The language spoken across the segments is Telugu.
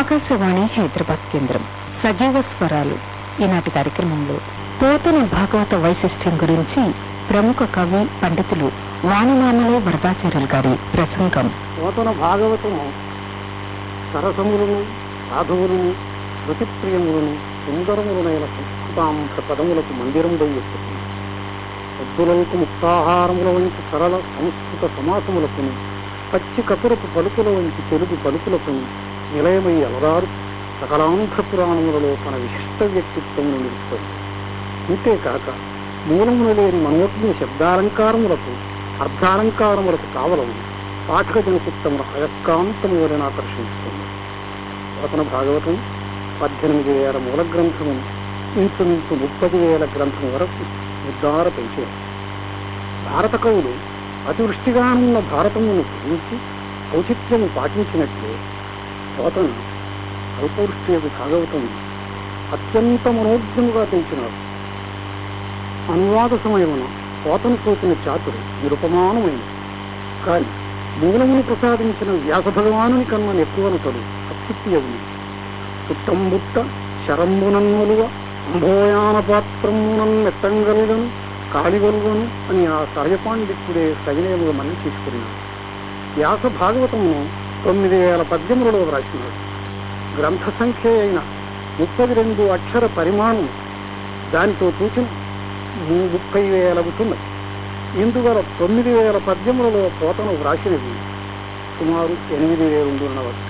ఆకాశవాణి హైదరాబాద్ కేంద్రం. సజీవ స్వరాలు. ఈనాటి కార్యక్రమంలో పోతన భాగవత వైశిష్ట్యం గురించి ప్రముఖ కవి పండితులు వాణిమామలే వరదాచార్యులు గారి ప్రసంగం. పోతన భాగవతము సరసములను సాధువులను శృతిప్రియములను సుందరములనైన సంస్కృతాంశ పదములకు మందిరముడై ఎక్కుతుంది వద్దులకు ముక్తాహారముల వంటి సరళ సంస్కృత సమాసములకు పచ్చి కపురపు పలుకుల వంటి తెలుగు పలుకులకు నిలయమై అలరారు సకలాంధ్ర పురాణములలో తన విశిష్ట వ్యక్తిత్వమును నిలుపుతుంది ఇంతేకాక మూలమును లేని మనోజ్ఞ శబ్దాలంకారములకు అర్ధాలంకారములకు కావలము పాఠక జనచిత్తమును అయస్కాంతము వలన ఆకర్షిస్తుంది అతను భాగవతం పద్దెనిమిది వేల మూల గ్రంథము ఇంచుమించు ముప్పది వేల గ్రంథం వరకు ఉద్దార పెంచారు భారత కవులు అతివృష్టిగానున్న భారతమును గురించి ఔచిత్యము పాటించినట్లే పోతన అల్పవృష్టి యొక్క భాగవతం అత్యంత మనోజ్ఞముగా పెంచినారు అనువాద సమయమున కోతను చూసిన చాతురు నిరుపమానమైంది. కానీ మూలమును ప్రసాదించిన వ్యాస భగవానుని కన్నా ఎక్కువనతడు అత్యుత్యవుని పుట్టంబుట్ట శరంబునన్మలువ అంభోయాన పాత్రమునన్ మెత్తంగలుగను కాలిగలుగను అని ఆ సర్యపాండిత్యుడే సవినయముగా మనం తీసుకున్నాడు వ్యాస భాగవతమును తొమ్మిది వేల పద్యములలో వ్రాసినాడు గ్రంథ సంఖ్య అయిన ముప్పది రెండు అక్షర పరిమాణం దానితో చూచిన ముప్పై వేలవుతున్నది ఇందువల తొమ్మిది వేల పద్యములలో పోతను వ్రాసినవి సుమారు ఎనిమిది వేలుండున్నవచ్చు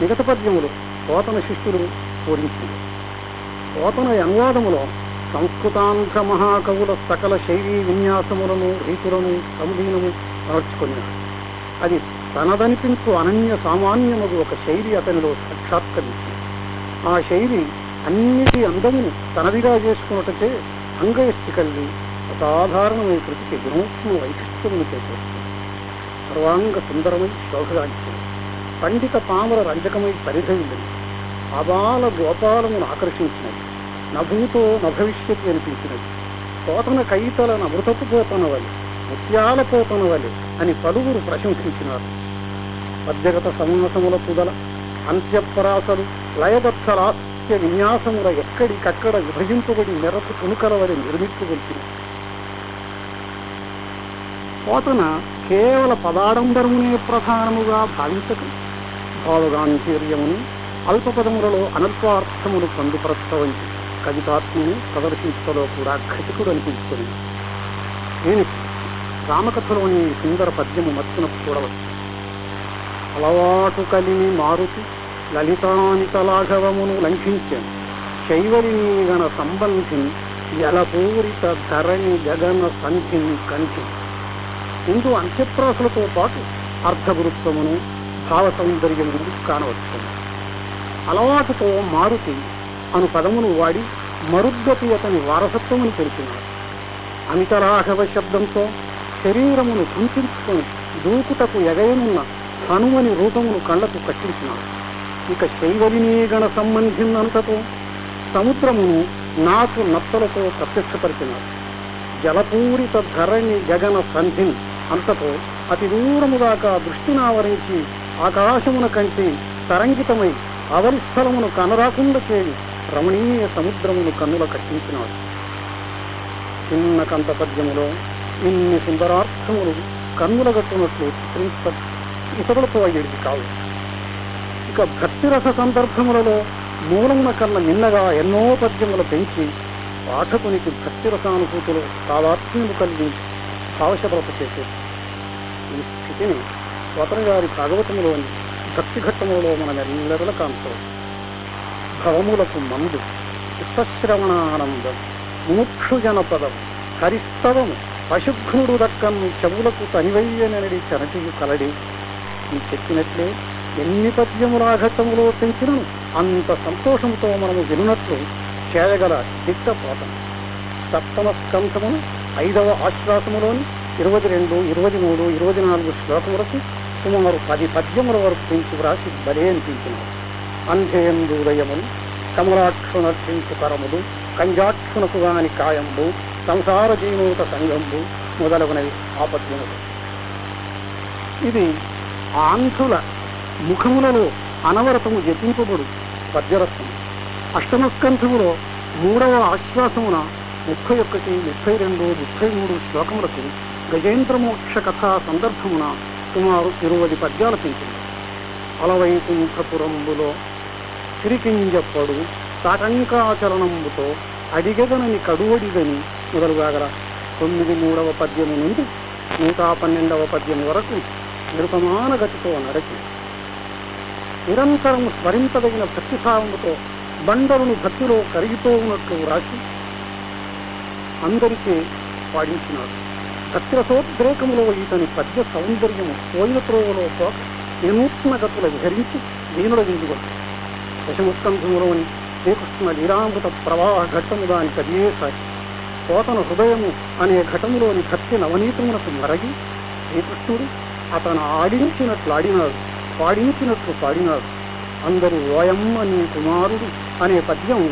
మిగతా పద్యములు పోతన శిష్యులు పూరించింది పోతన అనువాదములో సంస్కృతాంధ్ర మహాకవుల సకల శైలీ విన్యాసములను రీతులను సంధీనము అమర్చుకున్నాడు అది తనదనిపించు అనన్య సామాన్యమగు ఒక శైలి అతనిలో సాక్షాత్కరించింది. ఆ శైలి అన్నిటి అందమును తనదిగా చేసుకున్నటచే అంగయష్టి కలిగి అసాధారణమైన కృతికి వినూత్న వైశిష్టమును చేసేస్తుంది సర్వాంగ సుందరమై శోభగాంచింది పండిత పామర రంజకమై పరిధవిల్లింది అబాల గోపాలమును ఆకర్షించినది. నభూతో నభవిష్యత్తు అనిపించినది. పోతన కైతలను అమృతపు పోతన వలి ముత్యాల పోతన వలి అని పలువురు ప్రశంసించినారు. పద్యగత సమాసముల పుదల అంత్యపరాసలు లయబద్ధలాస్య విన్యాసముల ఎక్కడికక్కడ విభజింపబడి మెరకు తునుకల వలె నిర్మించగలిగిన పోతన కేవల పదాడంబరమునే ప్రధానముగా భావించటం. భావగాంధీర్యమును అల్పపదములలో అనల్పార్థములు పొందుపరచవంటి కవితాత్మను కూడా ఘటికుడు అనిపించుకుంది నేను రామకథలోని సుందర పద్యము మత్తున చూడవచ్చు అలవాటు కలిని మారుతి లలితానిత లాఘవమును లంఘించాను శైవలిని గణ సంబంధి జలపూరిత ధరణి జగన సంధిని కంఠి ముందు అంత్యప్రాసులతో పాటు అర్ధగురుత్వమును భావ సౌందర్యమును కానవచ్చు అలవాటుతో మారుతి అను పదమును వాడి మరుద్గతి అతని వారసత్వమును తెలిపినాడు. అంతరాఘవ శబ్దంతో శరీరమును కుంచుకొని దూకుటకు ఎగయనున్న హనుమని రూపమును కళ్ళకు కట్టించినాడు. ఇక శైవలినీ గణ సంబంధింనంతతో సముద్రమును నాకు నత్తలతో ప్రత్యక్షపరిచినాడు. జలపూరిత ధరణి గగన సంధిన్ అంతతో అతి దూరము దాకా దృష్టినావరించి ఆకాశమున కంటి తరంగితమై అవరిస్థలమును కనరాకుండా చేయి రమణీయ సముద్రమును కన్నుల కట్టించినాడు. చిన్న కంత పద్యములో ఇన్ని సుందరార్థములు కన్నుల గట్టునట్లు చిత్రించ ఇతరులతో అయ్యేది కావు ఇక భక్తిరస సందర్భములలో మూలమున కన్న నిన్నగా ఎన్నో పద్యములు పెంచి పాఠకునికి భక్తిరసానుభూతులు తాదాత్మ్యము కలిగించి ఆవశ్యకత చేసే. ఈ స్థితిని స్వతన గారి భాగవతములోని భక్తి ఘట్టములలో మనం ఎల్లెరల కాంచవచ్చు భవములకు మందు చిత్తశ్రవణానందం ముముక్షు జనపదం హరిస్తవము పశుఘ్నుడు దక్కను చెవులకు తనివయ్యనడి చరటియు కలడి ఈ చెప్పినట్లే ఎన్ని పద్యముల ఘట్టములో పెంచినను అంత సంతోషంతో మనము వినున్నట్లు చేయగల దిట్టపోతం సప్తమ స్కంధమును ఐదవ ఆశ్వాసములోని ఇరవై రెండు ఇరవై మూడు ఇరవై నాలుగు శ్లోకములకు సుమారు పది పద్యముల వరకు పెంచి వ్రాసి బలే అనిపించినారు అంధేందు ఉదయములు కమలాక్షు కరములు కంజాక్షునకు గాని కాయంబు సంసార జీవూత సంగంబు మొదలగునవి ఆపద్యములు ఇది ఆంధ్రుల ముఖములలో అనవరతము జపింపబడు పద్యరత్నం. అష్టమస్కంధములో మూడవ ఆశ్వాసమున ముప్పై ఒకటి ముప్పై రెండు ముప్పై మూడు శ్లోకములకు గజేంద్రమోక్ష కథా సందర్భమున సుమారు ఇరువది పద్యాలు పెంచింది. అలవైకుంఠపురంబులో సిరికింజప్పడు తాటంకాచరణంబుతో అడిగదనని కడువడిగని మొదలుగాగల తొమ్మిది మూడవ పద్యము నుండి నూట పన్నెండవ పద్యం వరకు నిరుపమాన గతితో నడచి నిరంతరం స్మరింపదగిన భక్తిభావముతో బండరుని భక్తిలో కరిగితో ఉన్నట్లు రాసి అందరికీ పాడించినాడు. భక్తిరసోద్రేకములో ఇతని పద్య సౌందర్యము పోయిన త్రోవలో పోక వినూత్న గతుల విహరించి దీనుల విందుగొచ్చు దశముస్కంధములోని శ్రీకృష్ణ లీలామృత ప్రవాహ ఘట్టము దాని కదియే సాగి పోతన హృదయము అనే ఘటములోని భక్తి నవనీతమునకు మరగి శ్రీకృష్ణుడు అతను ఆడించినట్లు ఆడినాడు పాడించినట్లు పాడినాడు అందరూ ఓయమ్మ నీ కుమారుడు అనే పద్యం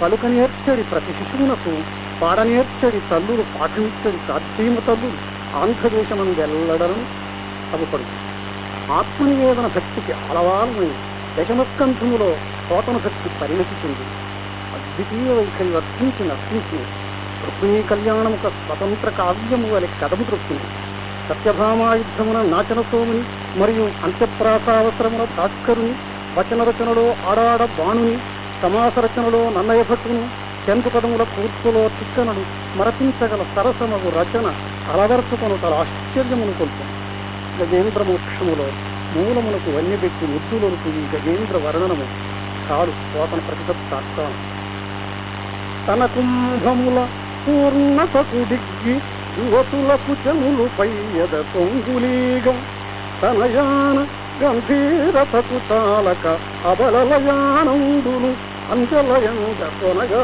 పలుకనేర్చడి ప్రతి శిశువునకు పాడనేర్చడి తల్లుడు పాఠమిచ్చడి సాధ్యమ తల్లుడు ఆంధ్రదేశమను వెళ్ళడం అగుపడు ఆత్మనివేదన భక్తికి అలవాలమై దశమస్కంధములో పోతన భక్తి పరిణతించింది అద్వితీయ వైఖరి వర్తించి నర్తించి రుక్మిణీ కళ్యాణముక స్వతంత్ర కావ్యము వలె కథము దృక్కింది సత్యభామాయుద్ధమున నాచనసోముని మరియు అంత్యప్రాసావసరమున భాస్కరుని వచన రచనలో ఆడాడ బాణుని సమాస రచనలో నన్నయ భట్టును చెందు పదముల కూర్పులో తిక్కనడు మరపించగల సరసమగు రచన అలవర్చుకొను తల ఆశ్చర్యమును కొల్పాను గజేంద్ర మోక్షములో మూలమునకు వన్యబెట్టి ముద్దులకు ఈ గజేంద్ర వర్ణనము కాడు పోతన ప్రతిపత్తి తన కుంభముల పూర్ణతకు దిగ్గి యువతులకు చెములు ఎద పొంగులీగ తనయాన గంభీరతకు తాలక అబలలయానందును అంజలయంగ కొనగా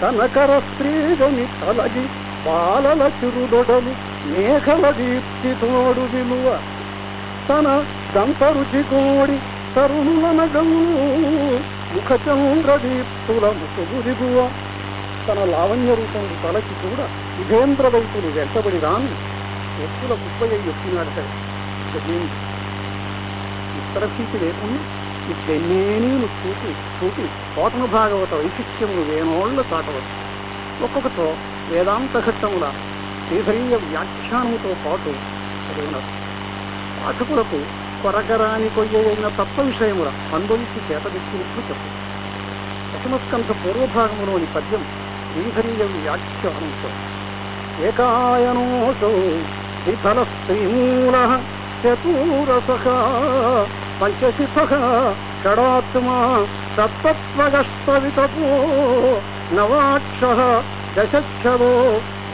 కనకర స్త్రీగని తలగి బాలల చిరుదొడలు మేఘల దీప్తి తోడు విలువ తన దంతరుచి కోడి తరుణులనగము ముఖ చంద్రదీప్తుల ముసుగు దిగువ తన లావణ్య రూపం తలకి కూడా ఇదేంద్ర వైపులు వెంటబడి రాను. ఎత్తుల కుప్పయ్య ఎత్తినాడట ఇతర స్థితి లేకుండా ఇద్దెన్నేనీలు చూపి చూపి కోటను భాగవత వైశిష్ట్యములు వేనోళ్ళ చాటవచ్చు ఒక్కొక్కతో వేదాంత ఘట్టముల శ్రీధరీయ వ్యాఖ్యానముతో పాటు చదివినారు పాఠకులకు కొరకరాని కొయ్యైన తత్వ విషయముల అనుభవించి చేతదిచ్చినట్లు చెప్పు. దశమస్కంధ పూర్వభాగములోని పద్యం శ్రీధరీయ వ్యాఖ్యానంతో. ఏకాయనోషో విఫల స్త్రీమూల చతూరసఖ పంచశిఖ షడాత్మా సత్తత్వగస్తవితపో నవాక్ష దశక్షదో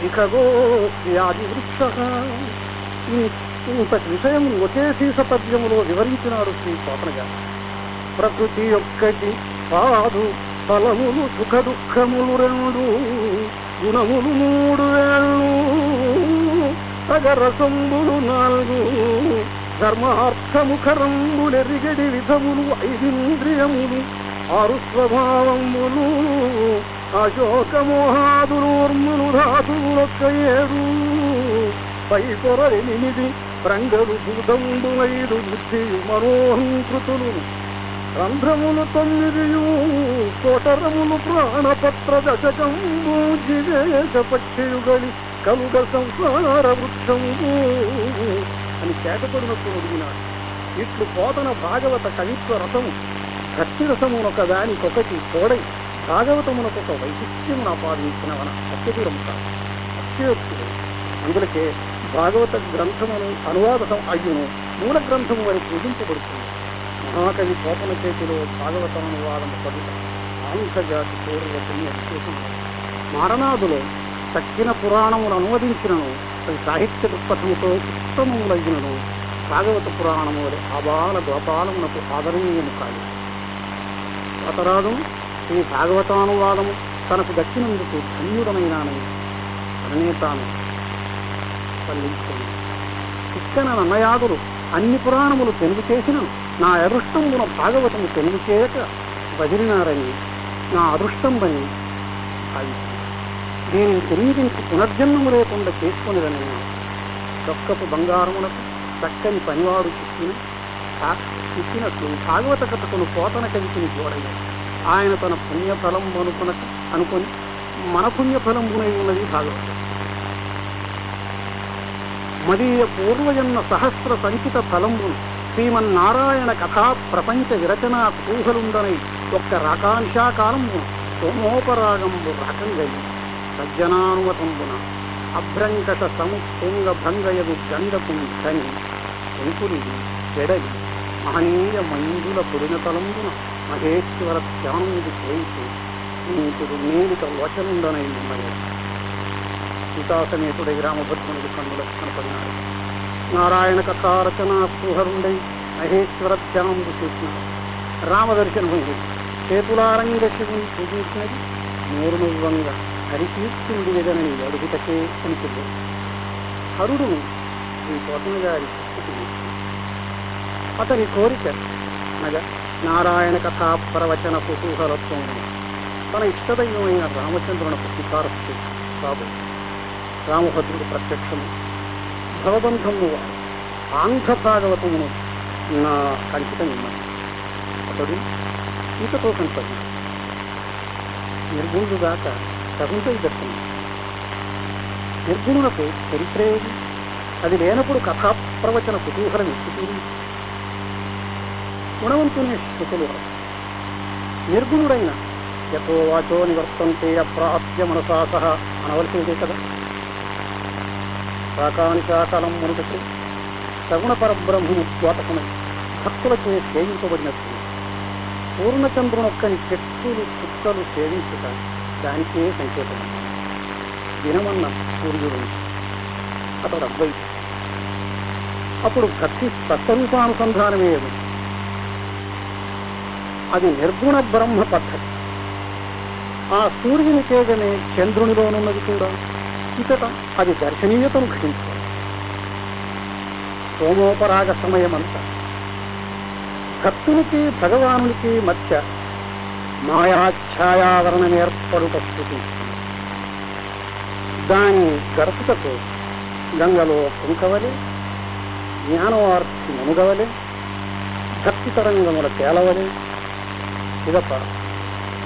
ఇఖగో వ్యాధివృక్ష. ఇంతటి విషయం ఒకే సీస పద్యములో వివరించినాడు శ్రీ కోతన ప్రకృతి ఒక్కటి కాదు ఫలములు సుఖ దుఃఖములు రెండు గుణములు మూడు వేళ్ళు సగరసంబులు నాలుగు ధర్మార్థముఖరంబులెరిగడి విధములు ఐదింద్రియములు ఆరు స్వభావములు అశోకమోహాదులూర్ములు ధాతువులొక్క ఏడు పై కొర ఎనిమిది రంగలు ఐదు బుద్ధి మనోహంకృతులు రంధ్రములు తొమ్మిదియు కోటరములు ప్రాణపత్ర దశకంబు జివేశ పక్షియుగలి కలుగ సంసార వృక్షంబు అని చేతపడినప్పుడు అడిగినాడు ఇట్లు పోతన భాగవత కవిత్వ రసము భక్తి రసమునొక దానికొకటి తోడై భాగవతమునకొక వైశిష్ట్యం ఆపాదించినవన సత్యదూరం కాదు అత్యోక్తుడు అందులకే భాగవత గ్రంథమును అనువాదం అయ్యును మూల గ్రంథము అని పూజించబడుతుంది మహాకవి కోపన చేతిలో భాగవతం అనువాదం పడుట ఆంధ్రజాతి పూర్వ పుణ్య విశేషం మారనాథులో తక్కిన పురాణములు అనువదించినను అది సాహిత్య దృక్పథముతో ఉత్తమములైనను. భాగవత పురాణము అబాల గోపాలమునకు ఆదరణీయము కాదు. అతరాదు ఈ భాగవతానువాదము తనకు దక్కినందుకు ధన్యుడమైనానని తననే తాను స్పందించుకుంది ఇక్కడ నన్నయాదులు అన్ని పురాణములు తెలుగు చేసిన నా అదృష్టంబున భాగవతము తెలుగు చేయక వదిలినారని నా అదృష్టంబని భావించింది దీనిని తెలియదించి పునర్జన్మము లేకుండా చేసుకునేదని చొక్కపు బంగారములకు చక్కని పనివాడు చెప్పిన ఇచ్చినట్లు భాగవత కథకును పోతన కవికుని చూడండి ఆయన తన పుణ్యఫలం అనుకున అనుకొని మన పుణ్యఫలం ఉన్నది భాగవతం. మదీయ పూర్వజన్మ సహస్ర సంచిత ఫలంబు శ్రీమన్నారాయణ కథా ప్రపంచ విరచనా కుతూహలుండనై ఒక్క రాకాంశాకాలంబున సోమోపరాగంబు రాకంగయి సజ్జనానుమతంబున అభ్రంకట సముత్తుంగ భంగయదు గండపుం కని శంకురిది చెడలి మహనీయ మంజుల పుడినతలంబున మహేశ్వర ధ్యానముది చేయితూ నీకుడు నేలిక వచనుండనై ఉన్నది సీతాసమేతుడై రామభద్రునికి కన్నులకు కనపడినాడు నారాయణ కథారచన సుహరుండై మహేశ్వర ధ్యానముడు చేసినాడు రామదర్శనమైంది చేతులారంగ శివుని పూజించినది నోరు నువ్వంగా హరికీర్తింది విధనని అడుగుటకే అనిపింది హరుడు శ్రీ కోటన గారి పుట్టుకుని అతని కోరిక అనగా నారాయణ కథా ప్రవచన కుతూహలత్వం తన ఇష్టదైవమైన రామచంద్రునకు సిఫారసు బాబు రామభద్రుడు ప్రత్యక్షము. భవబంధము ఆంధ్రభాగవతమును నా కంచితం ఉన్నది అతడు ఈతతో కనపడి నిర్గుణుడు దాకా సగుంటై దర్శనం. నిర్గుణులకు చరిత్రేది అది లేనప్పుడు కథా ప్రవచన కుతూహలం ఎక్కుతుంది గుణవంతుని శృతులు నిర్గుణుడైన యథో వాచో నివర్తంతే అప్రాప్య మనసా సహా అనవలసిందే కదా. శాకానిశాకలం మునుటకు సగుణ పరబ్రహ్మము ద్వాతకమై భక్తులచే సేవించబడినట్టు పూర్ణచంద్రునొక్కని చెట్టులు చుక్కలు సేవించుట దానికే సంకేతం. దినమన్న సూర్యుడు అతడు అబ్బాయి అప్పుడు భక్తి స్పష్టరూపానుసంధానమే అది. అది నిర్గుణ బ్రహ్మ పద్ధతి. ఆ సూర్యుని తేజమే చంద్రునిలోనున్నది కూడా. ఇతట అది దర్శనీయతను ఘటించుకోవాలి సోమోపరాగ సమయమంతా. భక్తునికి భగవానునికి మధ్య మాయాఛాయావరణం ఏర్పడుట స్థుతిస్తుంది దాని గడుపుటకు గంగలో పుంకవలే జ్ఞానవార్తి మునుగవలే భక్తి తరంగముల తేలవలే ఇదొక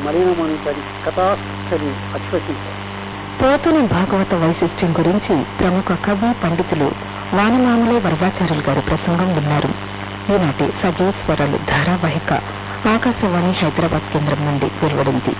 మలినమంతరి కథాస్థలి అశ్వసించారు పోతన భాగవత వైశిష్ట్యం గురించి ప్రముఖ కవి పండితులు వానమామలే వరదాచార్యులు గారి ప్రసంగం విన్నారు. ఈనాటి సజీవ స్వరాలు ధారావాహిక ఆకాశవాణి హైదరాబాద్ కేంద్రం నుండి వెలువడింది.